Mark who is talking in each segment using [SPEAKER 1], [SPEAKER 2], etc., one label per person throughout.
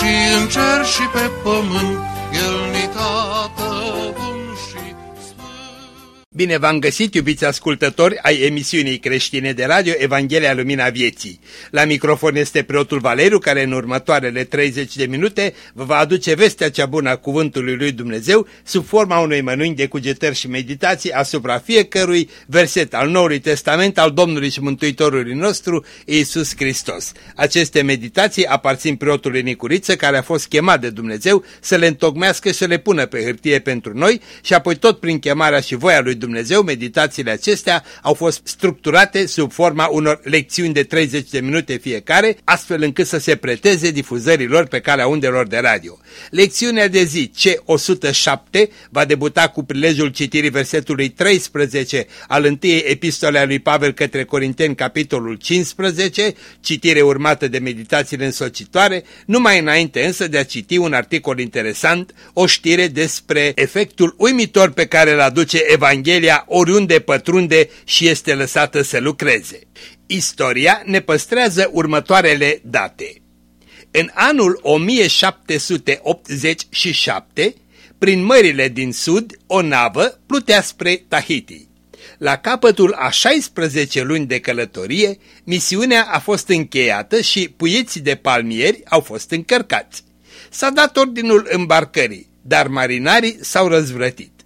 [SPEAKER 1] și în cer și pe pământ, El ni tată
[SPEAKER 2] Bine v-am găsit, iubiți ascultători ai emisiunii creștine de radio Evanghelia Lumina Vieții. La microfon este preotul Valeriu, care în următoarele 30 de minute vă va aduce vestea cea bună a Cuvântului Lui Dumnezeu sub forma unui mănânc de cugetări și meditații asupra fiecărui verset al Noului Testament al Domnului și Mântuitorului nostru, Iisus Hristos. Aceste meditații aparțin preotului Nicuriță, care a fost chemat de Dumnezeu să le întocmească și să le pună pe hârtie pentru noi și apoi tot prin chemarea și voia lui Dumnezeu Dumnezeu, meditațiile acestea au fost structurate sub forma unor lecțiuni de 30 de minute fiecare, astfel încât să se preteze difuzărilor pe calea undelor de radio. Lecțiunea de zi C107 va debuta cu prilejul citirii versetului 13 al întâiei epistole a lui Pavel către Corinteni, capitolul 15, citire urmată de meditațiile însocitoare, numai înainte însă de a citi un articol interesant, o știre despre efectul uimitor pe care îl aduce Evanghelia Evanghelia oriunde pătrunde și este lăsată să lucreze. Istoria ne păstrează următoarele date. În anul 1787, prin mările din sud, o navă plutea spre Tahiti. La capătul a 16 luni de călătorie, misiunea a fost încheiată și puieții de palmieri au fost încărcați. S-a dat ordinul îmbarcării, dar marinarii s-au răzvrătit.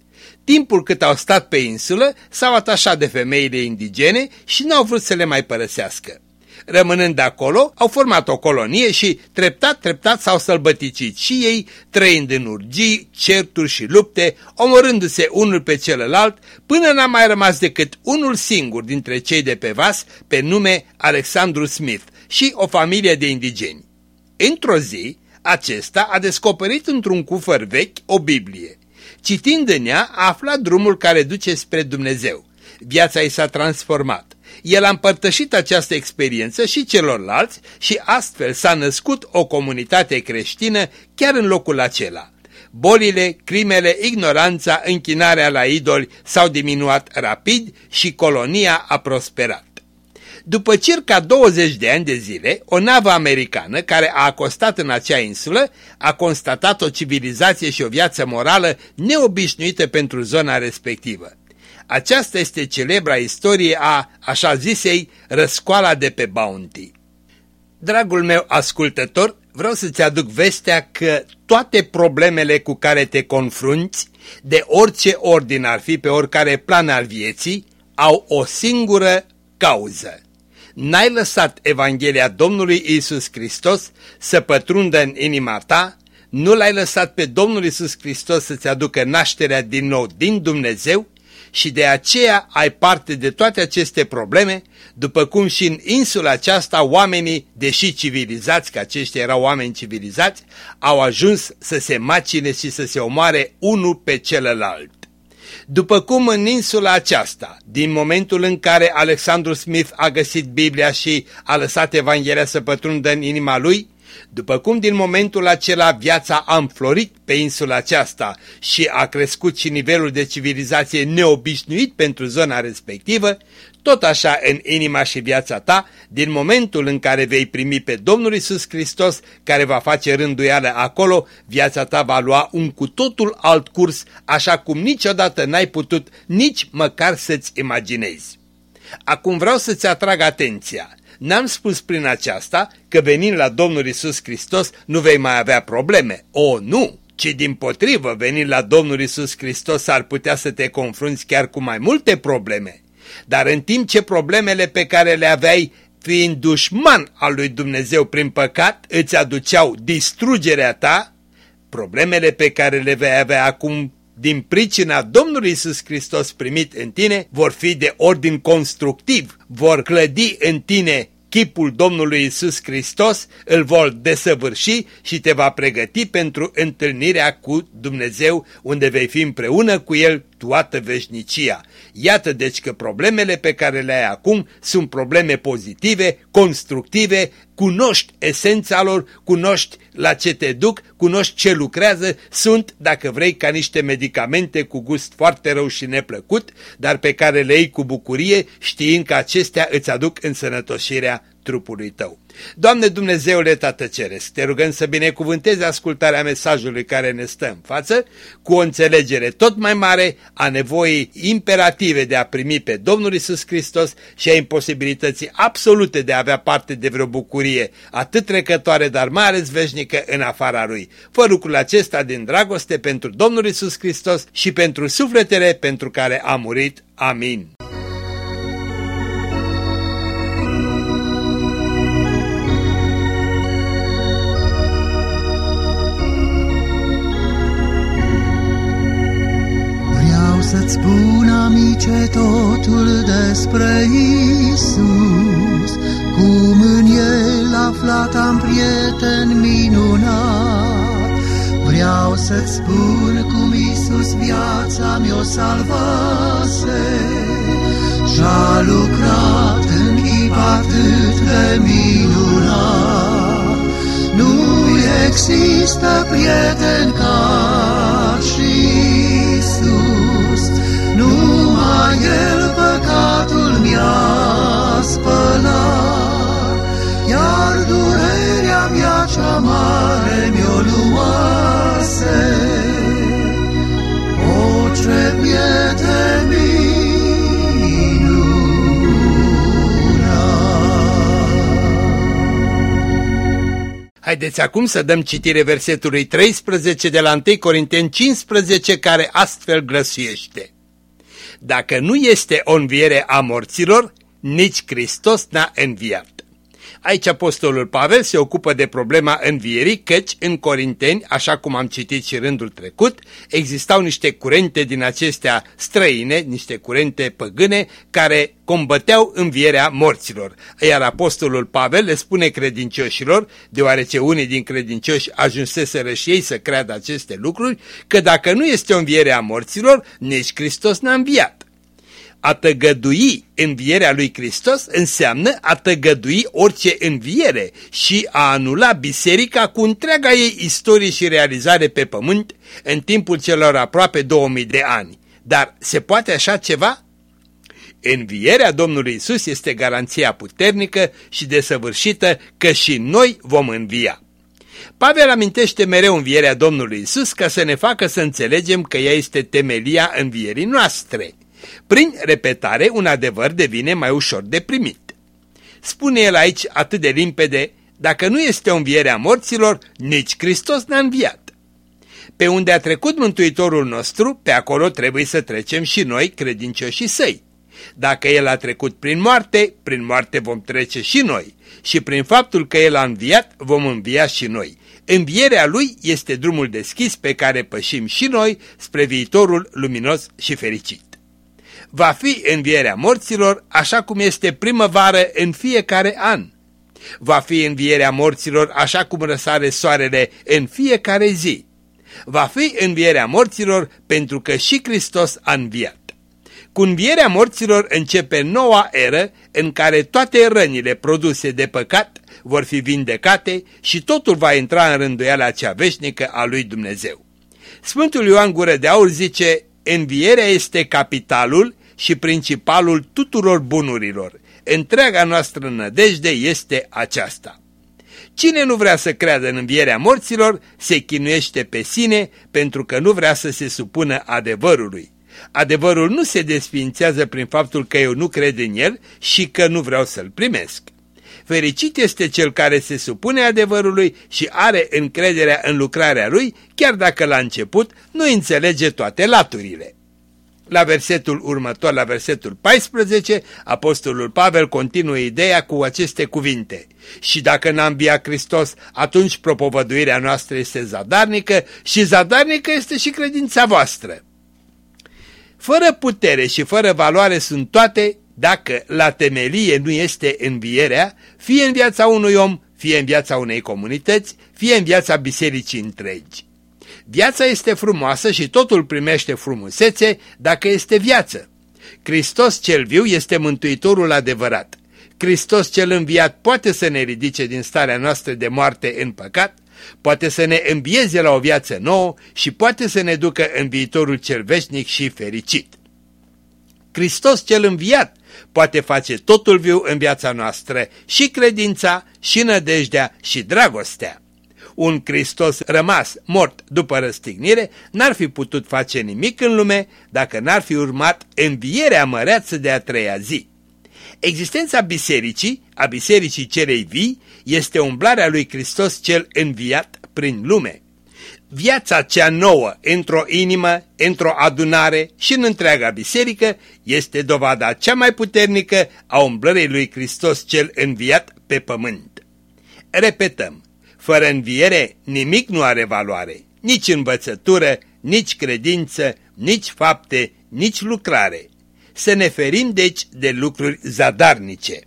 [SPEAKER 2] Timpul cât au stat pe insulă, s-au atașat de femeile indigene și n-au vrut să le mai părăsească. Rămânând acolo, au format o colonie și treptat, treptat s-au sălbăticit și ei, trăind în urgii, certuri și lupte, omorându-se unul pe celălalt, până n-a mai rămas decât unul singur dintre cei de pe vas, pe nume Alexandru Smith și o familie de indigeni. Într-o zi, acesta a descoperit într-un cufăr vechi o Biblie. Citind în ea, a aflat drumul care duce spre Dumnezeu. Viața i s-a transformat. El a împărtășit această experiență și celorlalți și astfel s-a născut o comunitate creștină chiar în locul acela. Bolile, crimele, ignoranța, închinarea la idoli s-au diminuat rapid și colonia a prosperat. După circa 20 de ani de zile, o navă americană care a acostat în acea insulă a constatat o civilizație și o viață morală neobișnuită pentru zona respectivă. Aceasta este celebra istorie a, așa zisei, răscoala de pe Bounty. Dragul meu ascultător, vreau să-ți aduc vestea că toate problemele cu care te confrunți, de orice ordin ar fi pe oricare plan al vieții, au o singură cauză n-ai lăsat Evanghelia Domnului Isus Hristos să pătrundă în inima ta, nu l-ai lăsat pe Domnul Isus Hristos să-ți aducă nașterea din nou din Dumnezeu și de aceea ai parte de toate aceste probleme, după cum și în insula aceasta oamenii, deși civilizați, că aceștia erau oameni civilizați, au ajuns să se macine și să se omoare unul pe celălalt. După cum în insula aceasta, din momentul în care Alexandru Smith a găsit Biblia și a lăsat Evanghelia să pătrundă în inima lui, după cum din momentul acela viața a înflorit pe insula aceasta și a crescut și nivelul de civilizație neobișnuit pentru zona respectivă, tot așa în inima și viața ta, din momentul în care vei primi pe Domnul Isus Hristos, care va face rânduială acolo, viața ta va lua un cu totul alt curs, așa cum niciodată n-ai putut nici măcar să-ți imaginezi. Acum vreau să-ți atrag atenția. N-am spus prin aceasta că venind la Domnul Isus Hristos nu vei mai avea probleme. O, nu! ci din potrivă, venind la Domnul Isus Hristos ar putea să te confrunți chiar cu mai multe probleme. Dar în timp ce problemele pe care le aveai fiind dușman al lui Dumnezeu prin păcat îți aduceau distrugerea ta, problemele pe care le vei avea acum din pricina Domnului Isus Hristos primit în tine vor fi de ordin constructiv, vor clădi în tine chipul Domnului Isus Hristos îl vor desăvârși și te va pregăti pentru întâlnirea cu Dumnezeu unde vei fi împreună cu El toată veșnicia. Iată deci că problemele pe care le ai acum sunt probleme pozitive, constructive, cunoști esența lor, cunoști la ce te duc, cunoști ce lucrează, sunt, dacă vrei, ca niște medicamente cu gust foarte rău și neplăcut, dar pe care le iei cu bucurie știind că acestea îți aduc însănătoșirea trupului tău. Doamne Dumnezeule Tată Ceresc, te rugăm să binecuvântezi ascultarea mesajului care ne stă în față, cu o înțelegere tot mai mare a nevoii imperative de a primi pe Domnul Isus Hristos și a imposibilității absolute de a avea parte de vreo bucurie, atât trecătoare, dar mai ales veșnică în afara Lui. Fă lucrul acesta din dragoste pentru Domnul Isus Hristos și pentru sufletele pentru care a murit. Amin.
[SPEAKER 3] Să-ți spun, amice, totul despre Isus, cum în El aflat am prieten minunat. Vreau să-ți spun cum Isus viața mi-o salvase și-a lucrat în chip atât de minunat. Nu există prieten ca și păcatul mi-a spălat, iar durerea mea cea mare mi-o luase. O, ce prieten
[SPEAKER 2] Haideți acum să dăm citire versetului 13 de la 1 Corinteni 15 care astfel grăsuiește. Dacă nu este o înviere a morților, nici Hristos n-a înviat. Aici apostolul Pavel se ocupă de problema învierii, căci în Corinteni, așa cum am citit și rândul trecut, existau niște curente din acestea străine, niște curente păgâne, care combăteau învierea morților. Iar apostolul Pavel le spune credincioșilor, deoarece unii din credincioși ajunseseră și ei să creadă aceste lucruri, că dacă nu este o înviere a morților, nici Hristos n-a înviat. A tăgădui învierea lui Hristos înseamnă a tăgădui orice înviere și a anula biserica cu întreaga ei istorie și realizare pe pământ în timpul celor aproape 2000 de ani. Dar se poate așa ceva? Învierea Domnului Isus este garanția puternică și desăvârșită că și noi vom învia. Pavel amintește mereu învierea Domnului Isus ca să ne facă să înțelegem că ea este temelia învierii noastre. Prin repetare, un adevăr devine mai ușor de primit. Spune el aici atât de limpede, dacă nu este o înviere a morților, nici Hristos n-a înviat. Pe unde a trecut Mântuitorul nostru, pe acolo trebuie să trecem și noi, credincioșii săi. Dacă El a trecut prin moarte, prin moarte vom trece și noi. Și prin faptul că El a înviat, vom învia și noi. Învierea Lui este drumul deschis pe care pășim și noi spre viitorul luminos și fericit va fi învierea morților așa cum este primăvară în fiecare an. Va fi învierea morților așa cum răsare soarele în fiecare zi. Va fi învierea morților pentru că și Hristos a înviat. Cu învierea morților începe noua eră în care toate rănile produse de păcat vor fi vindecate și totul va intra în rânduiala cea veșnică a lui Dumnezeu. Sfântul Ioan Gură de Aur zice, învierea este capitalul și principalul tuturor bunurilor. Întreaga noastră nădejde este aceasta. Cine nu vrea să creadă în învierea morților, se chinuiește pe sine pentru că nu vrea să se supună adevărului. Adevărul nu se desfințează prin faptul că eu nu cred în el și că nu vreau să-l primesc. Fericit este cel care se supune adevărului și are încrederea în lucrarea lui, chiar dacă la început nu înțelege toate laturile. La versetul următor, la versetul 14, apostolul Pavel continuă ideea cu aceste cuvinte. Și dacă n-am via Hristos, atunci propovăduirea noastră este zadarnică și zadarnică este și credința voastră. Fără putere și fără valoare sunt toate Dacă la temelie nu este învierea, fie în viața unui om, fie în viața unei comunități, fie în viața bisericii întregi. Viața este frumoasă și totul primește frumusețe dacă este viață. Hristos cel viu este mântuitorul adevărat. Hristos cel înviat poate să ne ridice din starea noastră de moarte în păcat, poate să ne învieze la o viață nouă și poate să ne ducă în viitorul cel veșnic și fericit. Hristos cel înviat poate face totul viu în viața noastră, și credința, și nădejdea, și dragostea. Un Hristos rămas mort după răstignire n-ar fi putut face nimic în lume dacă n-ar fi urmat învierea măreață de a treia zi. Existența bisericii, a bisericii cerei vii, este umblarea lui Hristos cel înviat prin lume. Viața cea nouă într-o inimă, într-o adunare și în întreaga biserică este dovada cea mai puternică a umblării lui Hristos cel înviat pe pământ. Repetăm, fără înviere nimic nu are valoare, nici învățătură, nici credință, nici fapte, nici lucrare. Să ne ferim deci de lucruri zadarnice.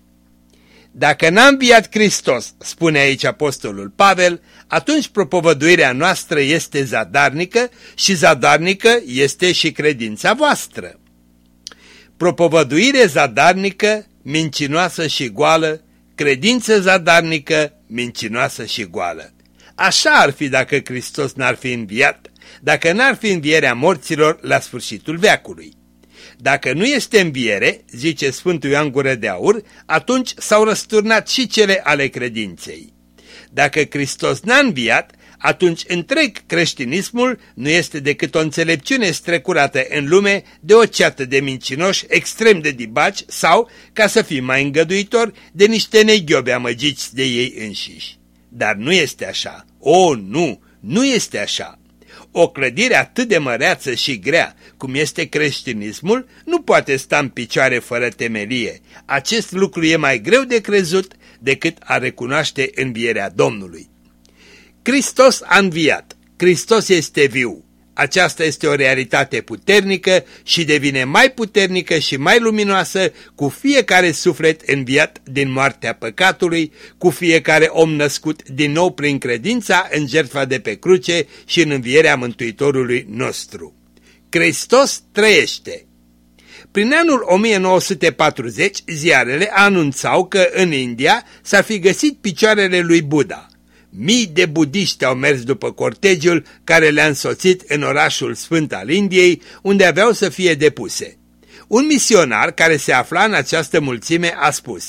[SPEAKER 2] Dacă n-a înviat Hristos, spune aici apostolul Pavel, atunci propovăduirea noastră este zadarnică și zadarnică este și credința voastră. Propovăduire zadarnică, mincinoasă și goală, credință zadarnică, mincinoasă și goală. Așa ar fi dacă Hristos n-ar fi înviat, dacă n-ar fi învierea morților la sfârșitul veacului. Dacă nu este înviere, zice Sfântul Ioan Gură de Aur, atunci s-au răsturnat și cele ale credinței. Dacă Hristos n-a înviat, atunci întreg creștinismul nu este decât o înțelepciune strecurată în lume de o ceată de mincinoși extrem de dibaci sau, ca să fim mai îngăduitori, de niște neghiobe amăgiți de ei înșiși. Dar nu este așa. O, nu, nu este așa. O clădire atât de măreață și grea cum este creștinismul nu poate sta în picioare fără temelie. Acest lucru e mai greu de crezut decât a recunoaște învierea Domnului. Hristos a înviat. Hristos este viu. Aceasta este o realitate puternică și devine mai puternică și mai luminoasă cu fiecare suflet înviat din moartea păcatului, cu fiecare om născut din nou prin credința în jertfa de pe cruce și în învierea Mântuitorului nostru. Hristos trăiește! Prin anul 1940, ziarele anunțau că în India s-ar fi găsit picioarele lui Buddha. Mii de budiști au mers după cortegiul care le-a însoțit în orașul sfânt al Indiei, unde aveau să fie depuse. Un misionar care se afla în această mulțime a spus,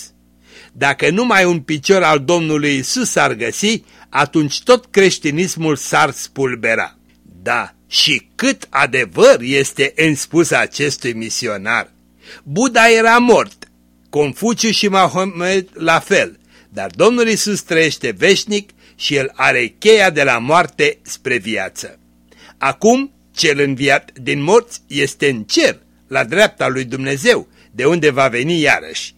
[SPEAKER 2] Dacă numai un picior al Domnului Isus ar găsi, atunci tot creștinismul s-ar spulbera. Da, și cât adevăr este în spus acestui misionar. Buddha era mort, Confuciu și Mahomet la fel, dar Domnul Isus trăiește veșnic și el are cheia de la moarte spre viață. Acum, cel înviat din morți este în cer, la dreapta lui Dumnezeu, de unde va veni iarăși.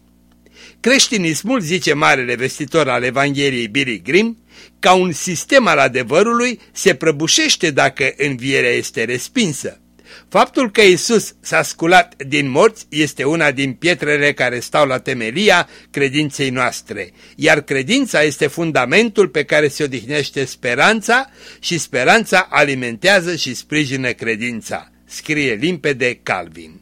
[SPEAKER 2] Creștinismul, zice marele vestitor al Evangheliei Billy Grimm, ca un sistem al adevărului se prăbușește dacă învierea este respinsă. Faptul că Isus s-a sculat din morți este una din pietrele care stau la temelia credinței noastre, iar credința este fundamentul pe care se odihnește speranța și speranța alimentează și sprijină credința, scrie limpede Calvin.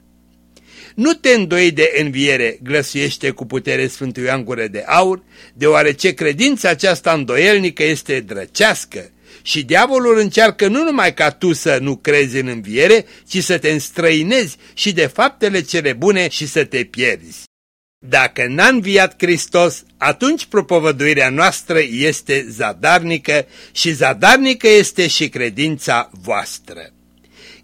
[SPEAKER 2] Nu te îndoi de înviere, glăsuiește cu putere Sfântul Ioan Gură de Aur, deoarece credința aceasta îndoielnică este drăcească, și diavolul încearcă nu numai ca tu să nu crezi în înviere, ci să te înstrăinezi și de faptele cele bune și să te pierzi. Dacă n-a înviat Hristos, atunci propovăduirea noastră este zadarnică și zadarnică este și credința voastră.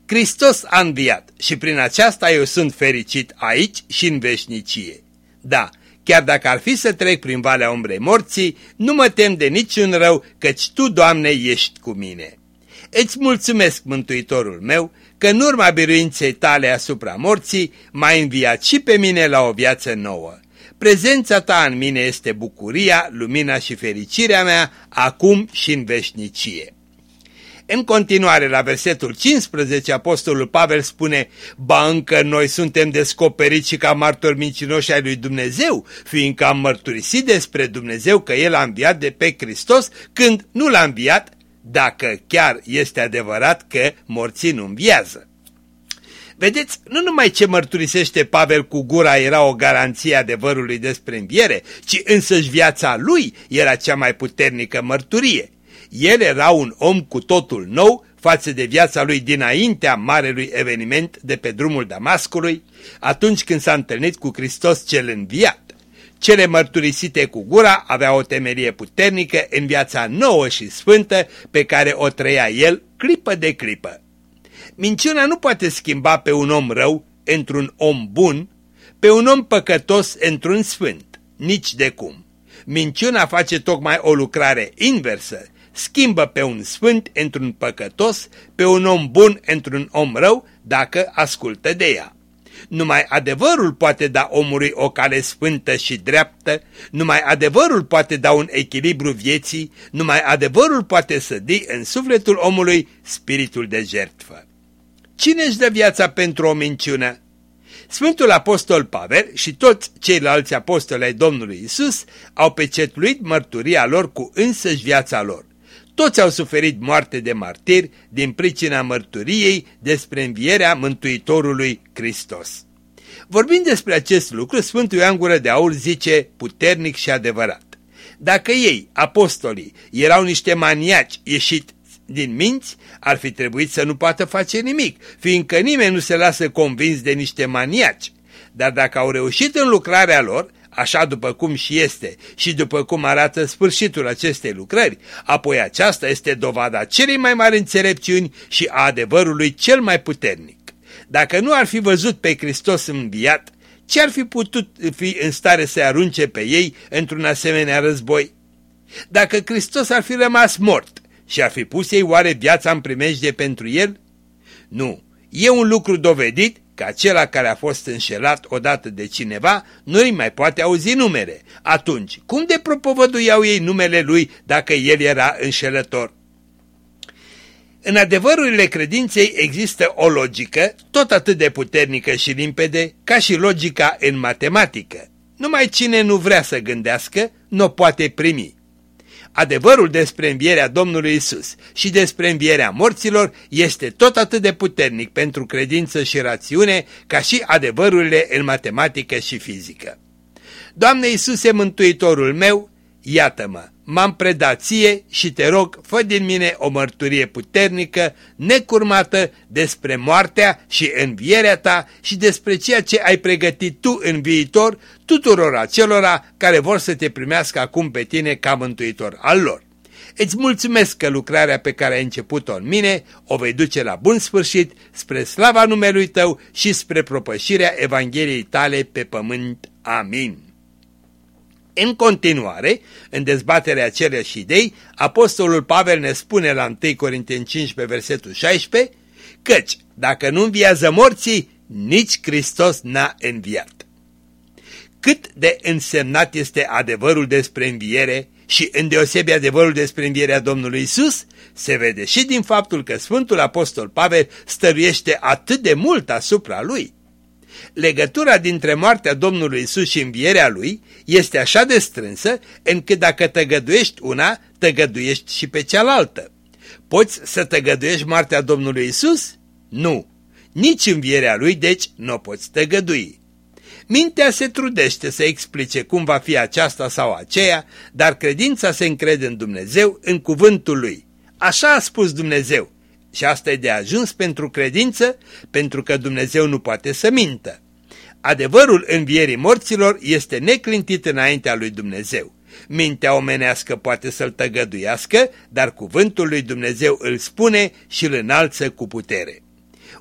[SPEAKER 2] Hristos a înviat și prin aceasta eu sunt fericit aici și în veșnicie. Da, Chiar dacă ar fi să trec prin valea umbrei morții, nu mă tem de niciun rău, căci Tu, Doamne, ești cu mine. Îți mulțumesc, Mântuitorul meu, că în urma biruinței tale asupra morții m-ai înviat și pe mine la o viață nouă. Prezența ta în mine este bucuria, lumina și fericirea mea, acum și în veșnicie. În continuare, la versetul 15, Apostolul Pavel spune, Ba încă noi suntem descoperiți și ca martori mincinoși ai lui Dumnezeu, fiindcă am mărturisit despre Dumnezeu că El a înviat de pe Hristos când nu l-a înviat, dacă chiar este adevărat că morții nu înviază. Vedeți, nu numai ce mărturisește Pavel cu gura era o garanție adevărului despre înviere, ci însăși viața lui era cea mai puternică mărturie. El era un om cu totul nou față de viața lui dinaintea marelui eveniment de pe drumul Damascului, atunci când s-a întâlnit cu Hristos cel înviat. Cele mărturisite cu gura aveau o temerie puternică în viața nouă și sfântă pe care o trăia el clipă de clipă. Minciuna nu poate schimba pe un om rău într-un om bun, pe un om păcătos într-un sfânt, nici de cum. Minciuna face tocmai o lucrare inversă, schimbă pe un sfânt într-un păcătos, pe un om bun într-un om rău, dacă ascultă de ea. Numai adevărul poate da omului o cale sfântă și dreaptă, numai adevărul poate da un echilibru vieții, numai adevărul poate sădi în sufletul omului spiritul de jertfă. Cine își dă viața pentru o minciună? Sfântul Apostol Pavel și toți ceilalți apostoli ai Domnului Isus au pecetluit mărturia lor cu însăși viața lor. Toți au suferit moarte de martiri din pricina mărturiei despre învierea Mântuitorului Hristos. Vorbind despre acest lucru, Sfântul Ioan Gură de Aur zice puternic și adevărat. Dacă ei, apostolii, erau niște maniaci ieșit din minți, ar fi trebuit să nu poată face nimic, fiindcă nimeni nu se lasă convins de niște maniaci. Dar dacă au reușit în lucrarea lor, așa după cum și este și după cum arată sfârșitul acestei lucrări, apoi aceasta este dovada celei mai mari înțelepciuni și a adevărului cel mai puternic. Dacă nu ar fi văzut pe Hristos înviat, ce ar fi putut fi în stare să arunce pe ei într-un asemenea război? Dacă Hristos ar fi rămas mort și ar fi pus ei oare viața în primejde pentru el? Nu, e un lucru dovedit că acela care a fost înșelat odată de cineva nu-i mai poate auzi numere. Atunci, cum de propovăduiau ei numele lui dacă el era înșelător? În adevărurile credinței există o logică tot atât de puternică și limpede ca și logica în matematică. Numai cine nu vrea să gândească, nu o poate primi. Adevărul despre învierea Domnului Isus și despre învierea morților este tot atât de puternic pentru credință și rațiune ca și adevărurile în matematică și fizică. Doamne Iisuse Mântuitorul meu, iată-mă, m-am predat ție și te rog, fă din mine o mărturie puternică, necurmată despre moartea și învierea ta și despre ceea ce ai pregătit tu în viitor tuturor acelora care vor să te primească acum pe tine ca mântuitor al lor. Îți mulțumesc că lucrarea pe care ai început-o în mine o vei duce la bun sfârșit spre slava numelui tău și spre propășirea Evangheliei tale pe pământ. Amin. În continuare, în dezbaterea aceleași idei, Apostolul Pavel ne spune la 1 Corinteni 15, versetul 16, căci dacă nu înviază morții, nici Hristos n-a înviat. Cât de însemnat este adevărul despre înviere și îndeosebi adevărul despre învierea Domnului Isus, se vede și din faptul că Sfântul Apostol Pavel stăruiește atât de mult asupra lui. Legătura dintre moartea Domnului Isus și învierea Lui este așa de strânsă încât dacă tăgăduiești una, tăgăduiești și pe cealaltă. Poți să tăgăduiești moartea Domnului Isus? Nu. Nici învierea Lui, deci, nu o poți tăgădui. Mintea se trudește să explice cum va fi aceasta sau aceea, dar credința se încrede în Dumnezeu, în cuvântul Lui. Așa a spus Dumnezeu. Și asta e de ajuns pentru credință, pentru că Dumnezeu nu poate să mintă. Adevărul învierii morților este neclintit înaintea lui Dumnezeu. Mintea omenească poate să-l tăgăduiască, dar cuvântul lui Dumnezeu îl spune și îl înalță cu putere.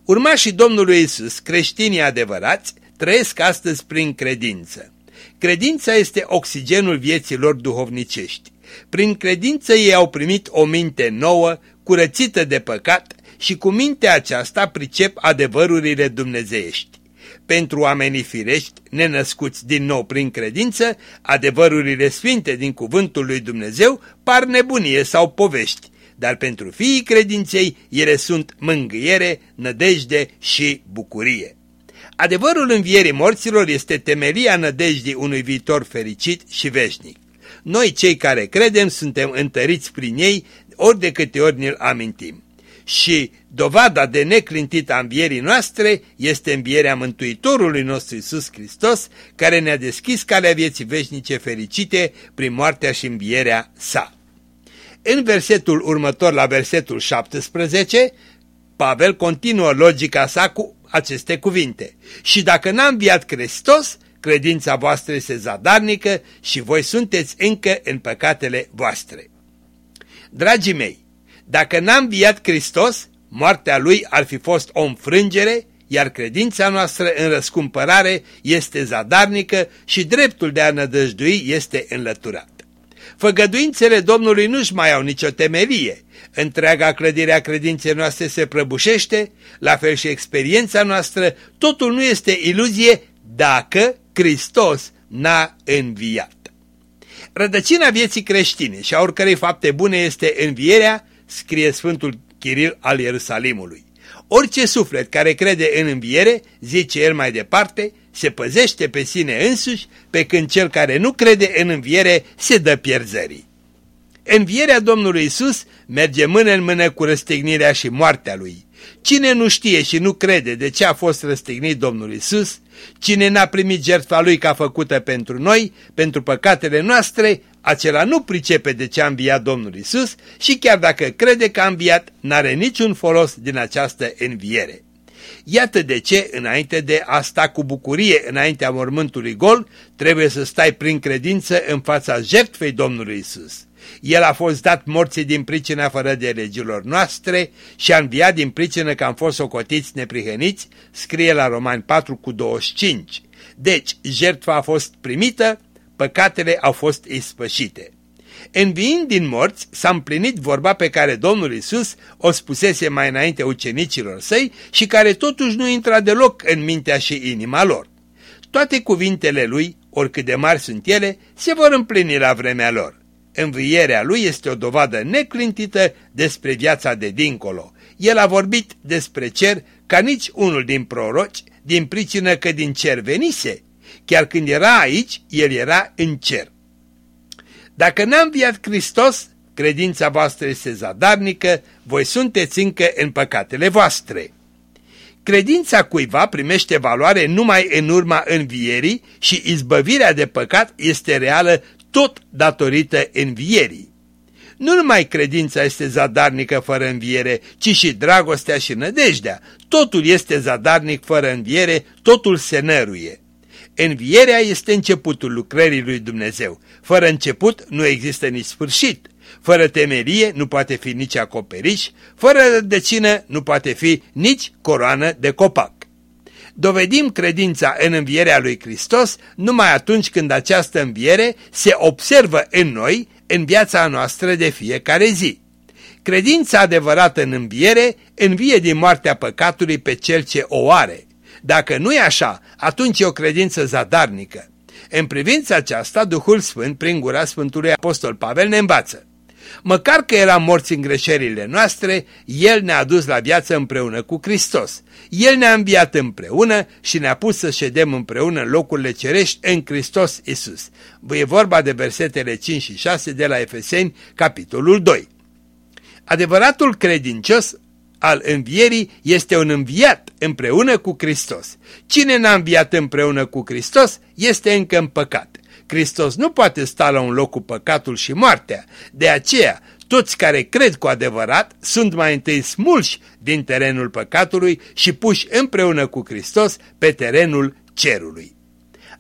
[SPEAKER 2] Urmașii Domnului Isus, creștinii adevărați, trăiesc astăzi prin credință. Credința este oxigenul vieților duhovnicești. Prin credință ei au primit o minte nouă, curățită de păcat și cu mintea aceasta pricep adevărurile dumnezeiești. Pentru oamenii firești, nenăscuți din nou prin credință, adevărurile sfinte din cuvântul lui Dumnezeu par nebunie sau povești, dar pentru fiii credinței ele sunt mângâiere, nădejde și bucurie. Adevărul învierii morților este temelia nădejdii unui viitor fericit și veșnic. Noi, cei care credem, suntem întăriți prin ei ori de câte ori ne-l amintim. Și dovada de neclintit a învierii noastre este învierea Mântuitorului nostru Iisus Hristos, care ne-a deschis calea vieții veșnice fericite prin moartea și învierea sa. În versetul următor, la versetul 17, Pavel continuă logica sa cu aceste cuvinte. Și dacă n-a înviat Hristos, credința voastră este zadarnică și voi sunteți încă în păcatele voastre. Dragii mei, dacă n-a înviat Hristos, moartea lui ar fi fost o înfrângere, iar credința noastră în răscumpărare este zadarnică și dreptul de a nădăjdui este înlăturat. Făgăduințele Domnului nu-și mai au nicio temerie. Întreaga clădire a credinței noastre se prăbușește, la fel și experiența noastră, totul nu este iluzie dacă Hristos n-a înviat. Rădăcina vieții creștine și a oricărei fapte bune este învierea, scrie Sfântul Chiril al Ierusalimului. Orice suflet care crede în înviere, zice el mai departe, se păzește pe sine însuși, pe când cel care nu crede în înviere se dă pierzării. Învierea Domnului Isus merge mână în mână cu răstignirea și moartea Lui. Cine nu știe și nu crede de ce a fost răstignit Domnul Isus, cine n-a primit jertfa Lui ca făcută pentru noi, pentru păcatele noastre, acela nu pricepe de ce a înviat Domnul Isus și chiar dacă crede că a înviat, n-are niciun folos din această înviere. Iată de ce, înainte de a sta cu bucurie înaintea mormântului gol, trebuie să stai prin credință în fața jertfei Domnului Isus. El a fost dat morții din pricina fără de legilor noastre și a înviat din pricină că am fost socotiți neprihăniți, scrie la Romani 4 cu 25. Deci, jertfa a fost primită, păcatele au fost ispășite. Înviind din morți, s-a împlinit vorba pe care Domnul Isus o spusese mai înainte ucenicilor săi și care totuși nu intra deloc în mintea și inima lor. Toate cuvintele lui, oricât de mari sunt ele, se vor împlini la vremea lor. Învierea lui este o dovadă neclintită despre viața de dincolo. El a vorbit despre cer ca nici unul din proroci, din pricină că din cer venise. Chiar când era aici, el era în cer. Dacă n-a înviat Hristos, credința voastră este zadarnică, voi sunteți încă în păcatele voastre. Credința cuiva primește valoare numai în urma învierii și izbăvirea de păcat este reală tot datorită învierii. Nu numai credința este zadarnică fără înviere, ci și dragostea și nădejdea. Totul este zadarnic fără înviere, totul se năruie. Învierea este începutul lucrării lui Dumnezeu. Fără început nu există nici sfârșit. Fără temerie nu poate fi nici acoperiș, fără rădăcină nu poate fi nici coroană de copac. Dovedim credința în învierea lui Hristos numai atunci când această înviere se observă în noi, în viața noastră de fiecare zi. Credința adevărată în înviere învie din moartea păcatului pe cel ce o are. Dacă nu e așa, atunci e o credință zadarnică. În privința aceasta, Duhul Sfânt, prin gura Sfântului Apostol Pavel, ne învață. Măcar că eram morți în greșelile noastre, El ne-a dus la viață împreună cu Hristos. El ne-a înviat împreună și ne-a pus să ședem împreună în locurile cerești în Hristos Isus. E vorba de versetele 5 și 6 de la Efeseni, capitolul 2. Adevăratul credincios al învierii este un înviat împreună cu Hristos. Cine n-a înviat împreună cu Hristos este încă în păcat. Hristos nu poate sta la un loc cu păcatul și moartea. De aceea, toți care cred cu adevărat sunt mai întâi smulși din terenul păcatului și puși împreună cu Hristos pe terenul cerului.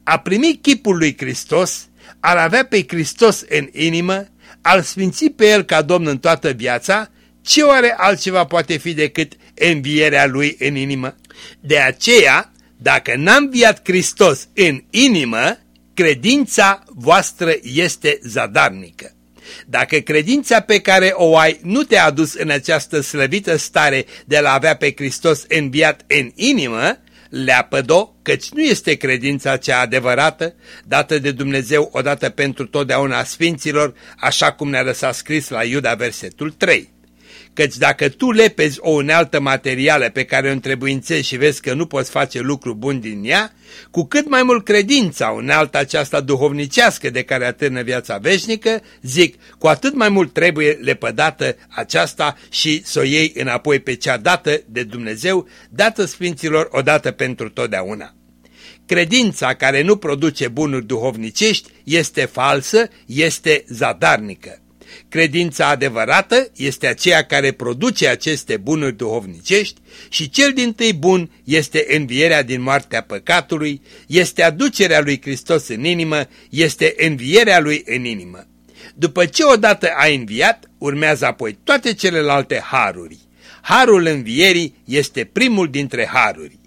[SPEAKER 2] A primi chipul lui Hristos, al avea pe Hristos în inimă, al sfinți pe El ca Domn în toată viața, ce oare altceva poate fi decât învierea Lui în inimă? De aceea, dacă n-a înviat Hristos în inimă, credința voastră este zadarnică. Dacă credința pe care o ai nu te-a adus în această slăvită stare de la avea pe Hristos înviat în inimă, leapă-do, căci nu este credința cea adevărată, dată de Dumnezeu odată pentru totdeauna a Sfinților, așa cum ne-a lăsat scris la Iuda versetul 3. Căci dacă tu lepezi o unealtă materială pe care o întrebuințezi și vezi că nu poți face lucru bun din ea, cu cât mai mult credința unealtă aceasta duhovnicească de care atârnă viața veșnică, zic, cu atât mai mult trebuie lepădată aceasta și să o iei înapoi pe cea dată de Dumnezeu, dată Sfinților odată pentru totdeauna. Credința care nu produce bunuri duhovnicești este falsă, este zadarnică. Credința adevărată este aceea care produce aceste bunuri duhovnicești și cel din tâi bun este învierea din moartea păcatului, este aducerea lui Hristos în inimă, este învierea lui în inimă. După ce odată a înviat, urmează apoi toate celelalte haruri. Harul învierii este primul dintre haruri.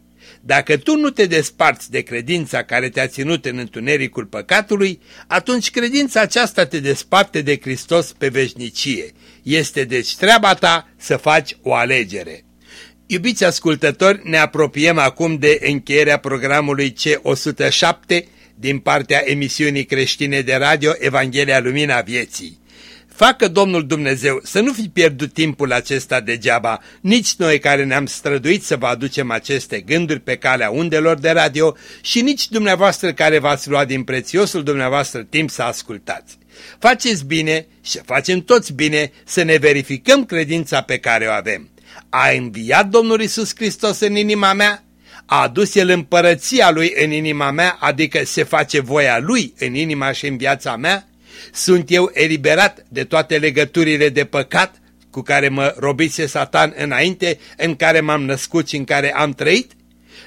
[SPEAKER 2] Dacă tu nu te desparți de credința care te-a ținut în întunericul păcatului, atunci credința aceasta te desparte de Hristos pe veșnicie. Este deci treaba ta să faci o alegere. Iubiți ascultători, ne apropiem acum de încheierea programului C107 din partea emisiunii creștine de radio Evanghelia Lumina Vieții. Facă Domnul Dumnezeu să nu fi pierdut timpul acesta degeaba, nici noi care ne-am străduit să vă aducem aceste gânduri pe calea undelor de radio și nici dumneavoastră care v-ați luat din prețiosul dumneavoastră timp să ascultați. Faceți bine și facem toți bine să ne verificăm credința pe care o avem. A înviat Domnul Isus Hristos în inima mea? A adus El împărăția Lui în inima mea, adică se face voia Lui în inima și în viața mea? Sunt eu eliberat de toate legăturile de păcat cu care mă robise Satan înainte, în care m-am născut și în care am trăit?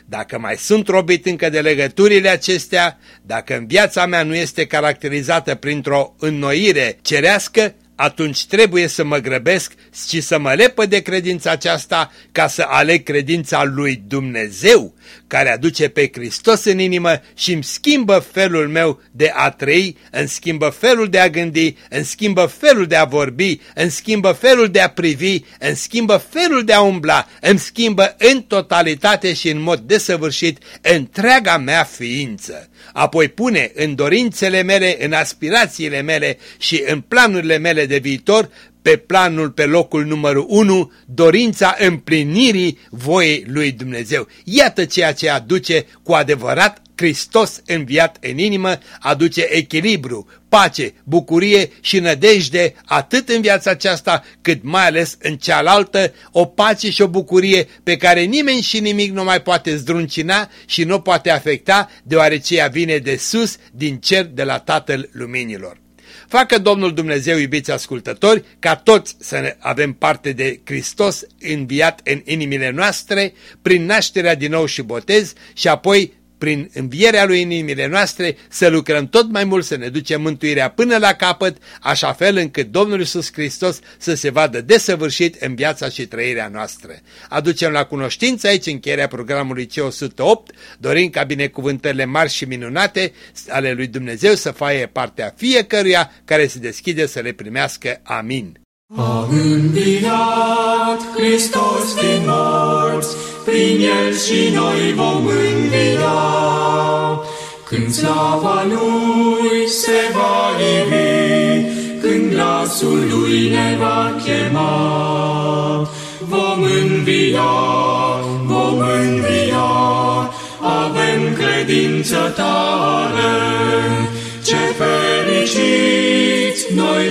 [SPEAKER 2] Dacă mai sunt robit încă de legăturile acestea, dacă în viața mea nu este caracterizată printr-o înnoire cerească, atunci trebuie să mă grăbesc și să mă lepă de credința aceasta ca să aleg credința lui Dumnezeu, care aduce pe Hristos în inimă și îmi schimbă felul meu de a trăi, îmi schimbă felul de a gândi, îmi schimbă felul de a vorbi, îmi schimbă felul de a privi, îmi schimbă felul de a umbla, îmi schimbă în totalitate și în mod desăvârșit întreaga mea ființă. Apoi pune în dorințele mele, în aspirațiile mele și în planurile mele de viitor pe planul, pe locul numărul 1, dorința împlinirii voiei lui Dumnezeu. Iată ceea ce aduce cu adevărat Hristos înviat în inimă, aduce echilibru, pace, bucurie și nădejde atât în viața aceasta cât mai ales în cealaltă, o pace și o bucurie pe care nimeni și nimic nu mai poate zdruncina și nu poate afecta deoarece ea vine de sus, din cer, de la Tatăl Luminilor. Facă Domnul Dumnezeu, iubiți ascultători, ca toți să avem parte de Hristos înviat în inimile noastre, prin nașterea din nou și botez și apoi prin învierea lui în inimile noastre, să lucrăm tot mai mult să ne ducem mântuirea până la capăt, așa fel încât Domnul Iisus Hristos să se vadă desăvârșit în viața și trăirea noastră. Aducem la cunoștință aici încheierea programului C108, dorim ca binecuvântările mari și minunate ale lui Dumnezeu să faie partea fiecăruia care se deschide să le primească. Amin.
[SPEAKER 4] A înviat Hristos din morți, prin El și noi vom învia. Când slava Lui se va ivi, când glasul Lui ne va chema, vom învia, vom învia, avem credință tare, ce fericiți noi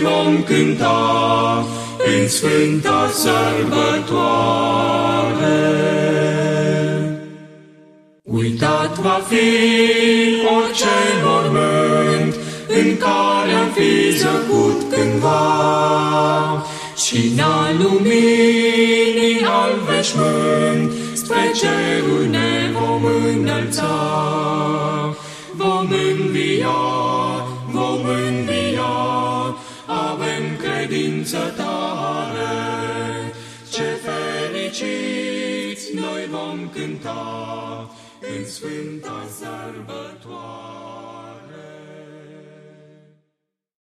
[SPEAKER 4] vom cânta, în sfânta sărbătoare. Uitat va fi orice mormânt în care am fi zăcut cândva și n-a luminii al veșmânt spre cerul ne vom înălța. Vom învia, vom cânta în sfânta sărbătoare.